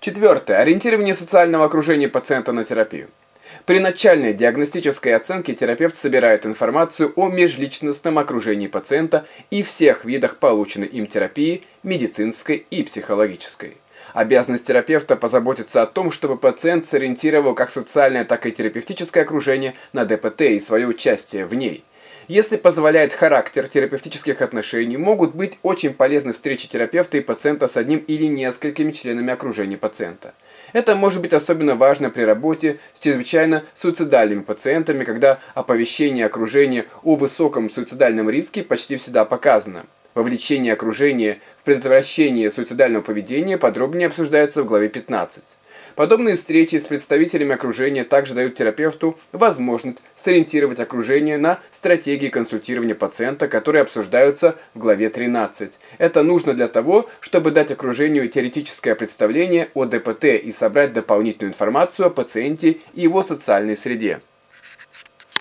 Четвертое. Ориентирование социального окружения пациента на терапию. При начальной диагностической оценке терапевт собирает информацию о межличностном окружении пациента и всех видах полученной им терапии, медицинской и психологической. Обязанность терапевта позаботиться о том, чтобы пациент сориентировал как социальное, так и терапевтическое окружение на ДПТ и свое участие в ней. Если позволяет характер терапевтических отношений, могут быть очень полезны встречи терапевта и пациента с одним или несколькими членами окружения пациента. Это может быть особенно важно при работе с чрезвычайно суицидальными пациентами, когда оповещение окружения о высоком суицидальном риске почти всегда показано. Вовлечение окружения в предотвращение суицидального поведения подробнее обсуждается в главе 15. Подобные встречи с представителями окружения также дают терапевту возможность сориентировать окружение на стратегии консультирования пациента, которые обсуждаются в главе 13. Это нужно для того, чтобы дать окружению теоретическое представление о ДПТ и собрать дополнительную информацию о пациенте и его социальной среде.